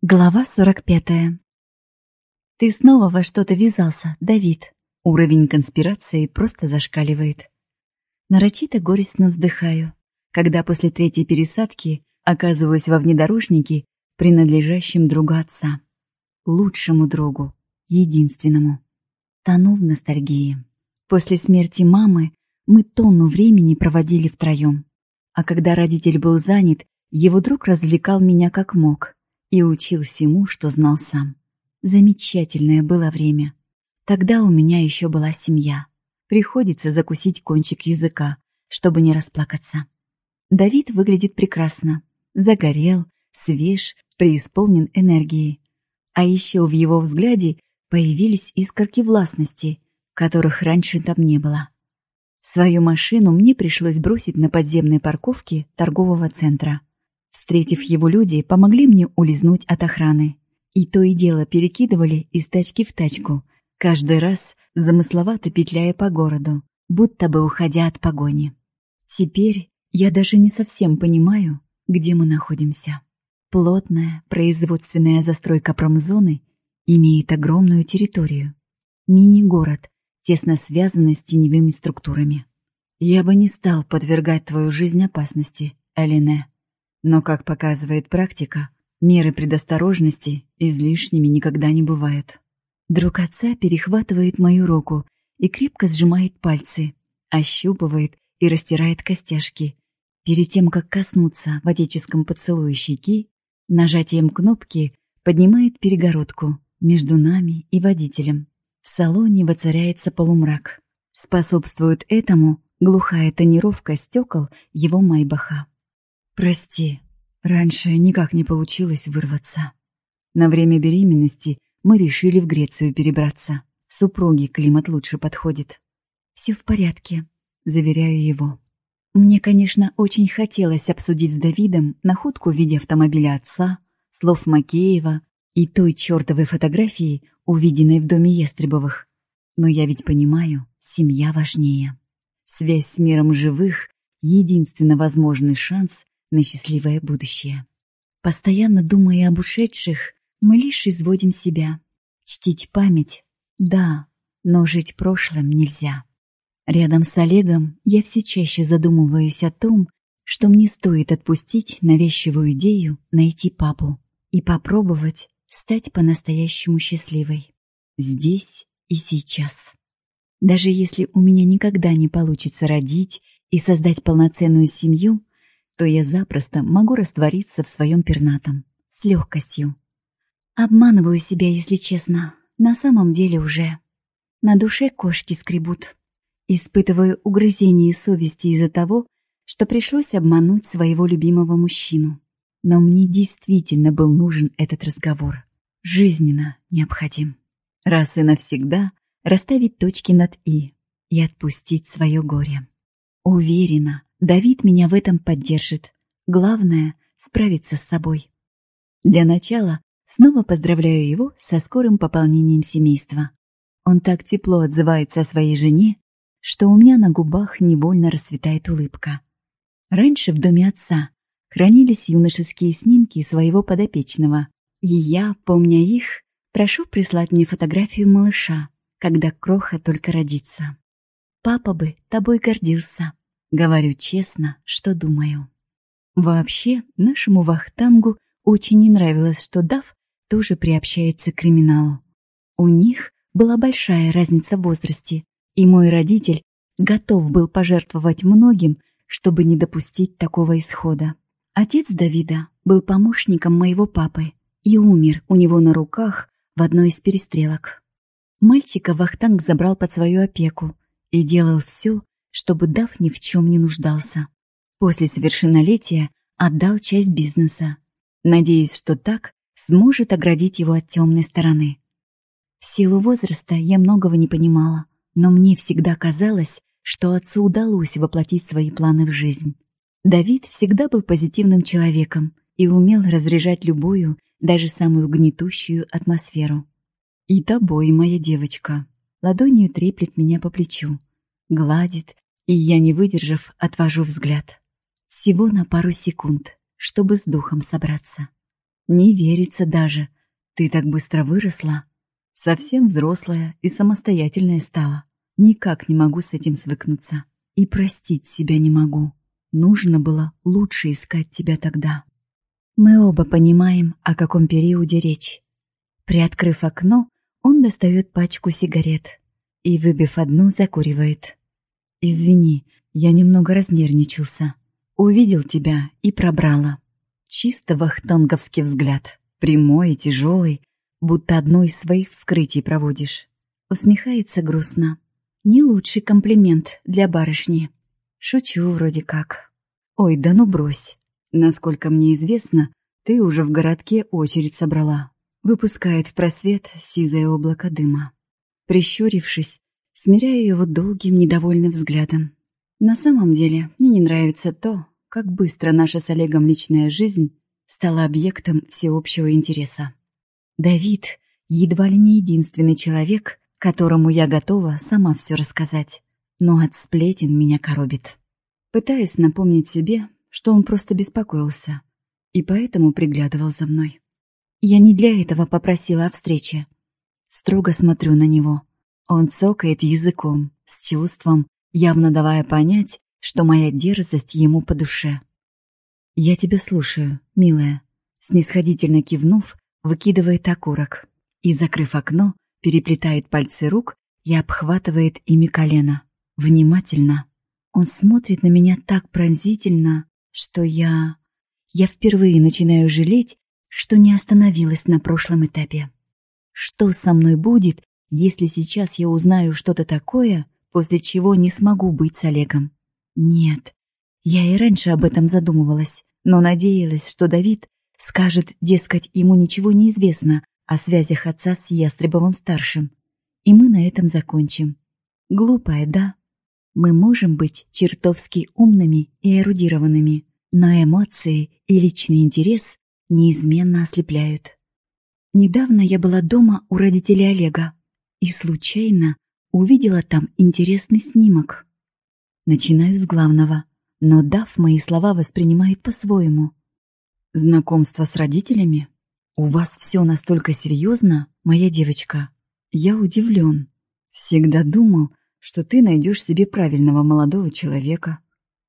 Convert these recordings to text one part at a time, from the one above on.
Глава 45. Ты снова во что-то ввязался, Давид. Уровень конспирации просто зашкаливает. Нарочито горестно вздыхаю, когда после третьей пересадки оказываюсь во внедорожнике, принадлежащем другу отца. Лучшему другу, единственному. Тону в ностальгии. После смерти мамы мы тонну времени проводили втроем. А когда родитель был занят, его друг развлекал меня как мог — и учил всему, что знал сам. Замечательное было время. Тогда у меня еще была семья. Приходится закусить кончик языка, чтобы не расплакаться. Давид выглядит прекрасно. Загорел, свеж, преисполнен энергией. А еще в его взгляде появились искорки властности, которых раньше там не было. Свою машину мне пришлось бросить на подземной парковке торгового центра. Встретив его люди, помогли мне улизнуть от охраны. И то и дело перекидывали из тачки в тачку, каждый раз замысловато петляя по городу, будто бы уходя от погони. Теперь я даже не совсем понимаю, где мы находимся. Плотная производственная застройка промзоны имеет огромную территорию. Мини-город, тесно связанный с теневыми структурами. Я бы не стал подвергать твою жизнь опасности, Элине. Но, как показывает практика, меры предосторожности излишними никогда не бывают. Друг отца перехватывает мою руку и крепко сжимает пальцы, ощупывает и растирает костяшки. Перед тем, как коснуться в отеческом поцелуе щеки, нажатием кнопки поднимает перегородку между нами и водителем. В салоне воцаряется полумрак. Способствует этому глухая тонировка стекол его майбаха. Прости, раньше никак не получилось вырваться. На время беременности мы решили в Грецию перебраться. Супруге климат лучше подходит. Все в порядке, заверяю его. Мне, конечно, очень хотелось обсудить с Давидом находку в виде автомобиля отца, слов Макеева и той чертовой фотографии, увиденной в доме Ястребовых. Но я ведь понимаю, семья важнее. Связь с миром живых — единственно возможный шанс на счастливое будущее. Постоянно думая об ушедших, мы лишь изводим себя. Чтить память — да, но жить прошлым нельзя. Рядом с Олегом я все чаще задумываюсь о том, что мне стоит отпустить навязчивую идею найти папу и попробовать стать по-настоящему счастливой. Здесь и сейчас. Даже если у меня никогда не получится родить и создать полноценную семью, то я запросто могу раствориться в своем пернатом, с легкостью. Обманываю себя, если честно, на самом деле уже. На душе кошки скребут. Испытываю угрызение совести из-за того, что пришлось обмануть своего любимого мужчину. Но мне действительно был нужен этот разговор. Жизненно необходим. Раз и навсегда расставить точки над «и» и отпустить свое горе. Уверена, Давид меня в этом поддержит. Главное — справиться с собой. Для начала снова поздравляю его со скорым пополнением семейства. Он так тепло отзывается о своей жене, что у меня на губах невольно расцветает улыбка. Раньше в доме отца хранились юношеские снимки своего подопечного, и я, помня их, прошу прислать мне фотографию малыша, когда Кроха только родится. Папа бы тобой гордился. Говорю честно, что думаю. Вообще, нашему Вахтангу очень не нравилось, что Дав тоже приобщается к криминалу. У них была большая разница в возрасте, и мой родитель готов был пожертвовать многим, чтобы не допустить такого исхода. Отец Давида был помощником моего папы и умер у него на руках в одной из перестрелок. Мальчика Вахтанг забрал под свою опеку и делал все, чтобы Дав ни в чем не нуждался. После совершеннолетия отдал часть бизнеса, надеясь, что так сможет оградить его от темной стороны. В силу возраста я многого не понимала, но мне всегда казалось, что отцу удалось воплотить свои планы в жизнь. Давид всегда был позитивным человеком и умел разряжать любую, даже самую гнетущую атмосферу. «И тобой, моя девочка!» Ладонью треплет меня по плечу, гладит, и я, не выдержав, отвожу взгляд. Всего на пару секунд, чтобы с духом собраться. Не верится даже. Ты так быстро выросла. Совсем взрослая и самостоятельная стала. Никак не могу с этим свыкнуться. И простить себя не могу. Нужно было лучше искать тебя тогда. Мы оба понимаем, о каком периоде речь. Приоткрыв окно, он достает пачку сигарет и, выбив одну, закуривает. «Извини, я немного разнервничался. Увидел тебя и пробрала. Чисто вахтанговский взгляд, прямой и тяжелый, будто одно из своих вскрытий проводишь. Усмехается грустно. Не лучший комплимент для барышни. Шучу вроде как. Ой, да ну брось. Насколько мне известно, ты уже в городке очередь собрала. Выпускает в просвет сизое облако дыма. Прищурившись, смиряю его долгим недовольным взглядом. На самом деле, мне не нравится то, как быстро наша с Олегом личная жизнь стала объектом всеобщего интереса. Давид едва ли не единственный человек, которому я готова сама все рассказать, но от сплетен меня коробит. Пытаюсь напомнить себе, что он просто беспокоился и поэтому приглядывал за мной. Я не для этого попросила о встрече. Строго смотрю на него. Он цокает языком, с чувством, явно давая понять, что моя дерзость ему по душе. «Я тебя слушаю, милая», снисходительно кивнув, выкидывает окурок и, закрыв окно, переплетает пальцы рук и обхватывает ими колено. Внимательно. Он смотрит на меня так пронзительно, что я... Я впервые начинаю жалеть, что не остановилась на прошлом этапе. Что со мной будет, если сейчас я узнаю что-то такое, после чего не смогу быть с Олегом? Нет, я и раньше об этом задумывалась, но надеялась, что Давид скажет, дескать, ему ничего не известно о связях отца с Ястребовым-старшим. И мы на этом закончим. Глупая, да? Мы можем быть чертовски умными и эрудированными, но эмоции и личный интерес неизменно ослепляют. Недавно я была дома у родителей Олега и случайно увидела там интересный снимок. Начинаю с главного, но Дав мои слова воспринимает по-своему. Знакомство с родителями? У вас все настолько серьезно, моя девочка. Я удивлен. Всегда думал, что ты найдешь себе правильного молодого человека,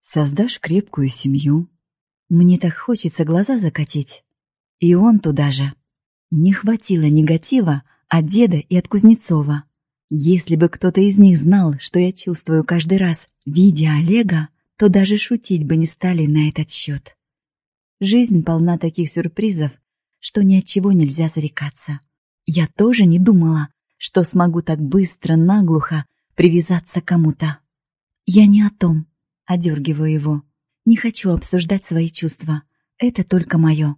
создашь крепкую семью. Мне так хочется глаза закатить. И он туда же. Не хватило негатива от деда и от Кузнецова. Если бы кто-то из них знал, что я чувствую каждый раз, видя Олега, то даже шутить бы не стали на этот счет. Жизнь полна таких сюрпризов, что ни от чего нельзя зарекаться. Я тоже не думала, что смогу так быстро, наглухо привязаться к кому-то. Я не о том, одергиваю его. Не хочу обсуждать свои чувства. Это только мое.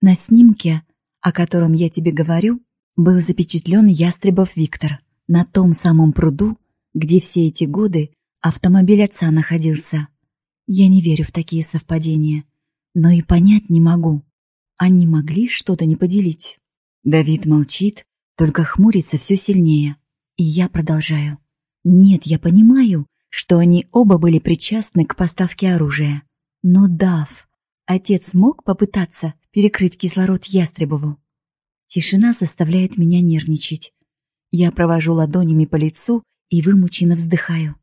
На снимке, о котором я тебе говорю, был запечатлен Ястребов Виктор — на том самом пруду, где все эти годы автомобиль отца находился. Я не верю в такие совпадения, но и понять не могу. Они могли что-то не поделить. Давид молчит, только хмурится все сильнее. И я продолжаю. Нет, я понимаю, что они оба были причастны к поставке оружия. Но Дав, отец мог попытаться перекрыть кислород Ястребову? Тишина заставляет меня нервничать. Я провожу ладонями по лицу и вымученно вздыхаю.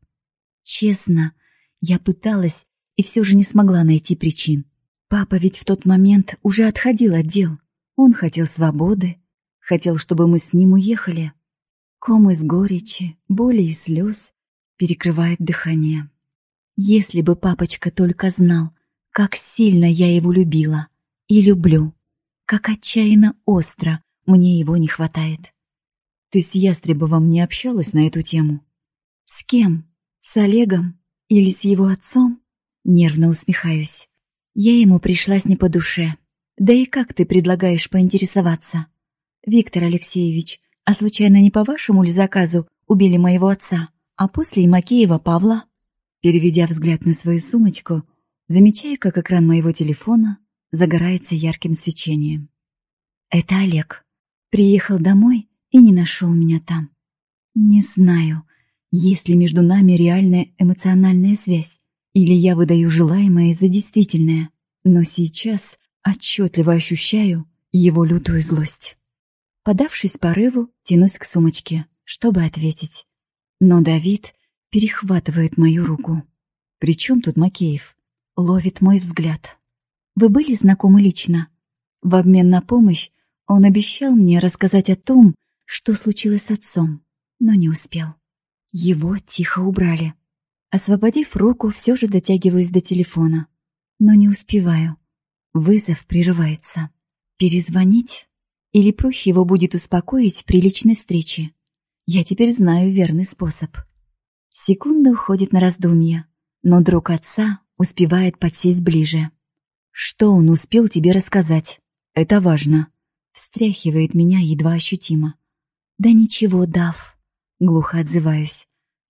Честно, я пыталась и все же не смогла найти причин. Папа ведь в тот момент уже отходил от дел. Он хотел свободы, хотел, чтобы мы с ним уехали. Ком из горечи, боли и слез перекрывает дыхание. Если бы папочка только знал, как сильно я его любила и люблю, как отчаянно остро мне его не хватает. Ты с Ястребовым не общалась на эту тему? С кем? С Олегом? Или с его отцом? Нервно усмехаюсь. Я ему пришлась не по душе. Да и как ты предлагаешь поинтересоваться? Виктор Алексеевич, а случайно не по вашему ли заказу убили моего отца, а после и Макеева Павла? Переведя взгляд на свою сумочку, замечаю, как экран моего телефона загорается ярким свечением. Это Олег. Приехал домой и не нашел меня там. Не знаю, есть ли между нами реальная эмоциональная связь, или я выдаю желаемое за действительное, но сейчас отчетливо ощущаю его лютую злость. Подавшись порыву, тянусь к сумочке, чтобы ответить. Но Давид перехватывает мою руку. «При чем тут Макеев?» Ловит мой взгляд. «Вы были знакомы лично?» В обмен на помощь он обещал мне рассказать о том, что случилось с отцом, но не успел. Его тихо убрали. Освободив руку, все же дотягиваюсь до телефона. Но не успеваю. Вызов прерывается. Перезвонить? Или проще его будет успокоить при личной встрече? Я теперь знаю верный способ. Секунда уходит на раздумья, но друг отца успевает подсесть ближе. Что он успел тебе рассказать? Это важно. Встряхивает меня едва ощутимо. Да ничего, Дав. Глухо отзываюсь.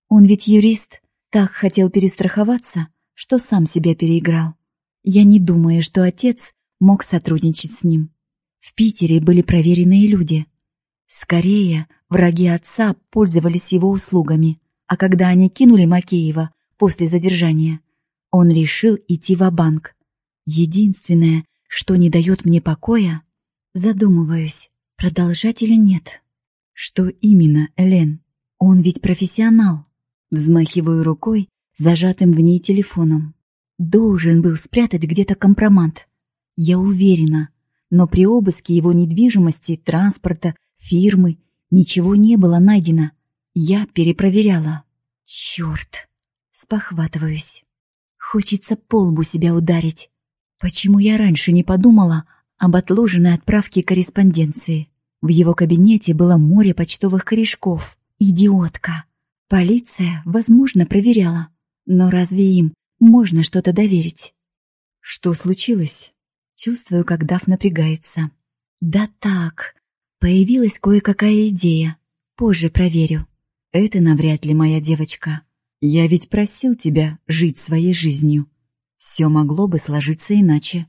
Он ведь юрист, так хотел перестраховаться, что сам себя переиграл. Я не думаю, что отец мог сотрудничать с ним. В Питере были проверенные люди. Скорее, враги отца пользовались его услугами, а когда они кинули Макеева после задержания, он решил идти в банк Единственное, что не дает мне покоя, задумываюсь, продолжать или нет. Что именно, Элен? Он ведь профессионал. Взмахиваю рукой, зажатым в ней телефоном. Должен был спрятать где-то компромат. Я уверена, но при обыске его недвижимости, транспорта, фирмы ничего не было найдено. Я перепроверяла. Черт! Спохватываюсь. Хочется полбу себя ударить. Почему я раньше не подумала об отложенной отправке корреспонденции? В его кабинете было море почтовых корешков. Идиотка! Полиция, возможно, проверяла. Но разве им можно что-то доверить? Что случилось? Чувствую, как Дав напрягается. Да так, появилась кое-какая идея. Позже проверю. Это навряд ли моя девочка. Я ведь просил тебя жить своей жизнью. Все могло бы сложиться иначе.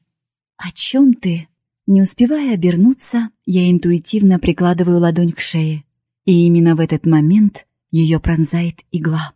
О чем ты? Не успевая обернуться, я интуитивно прикладываю ладонь к шее. И именно в этот момент ее пронзает игла.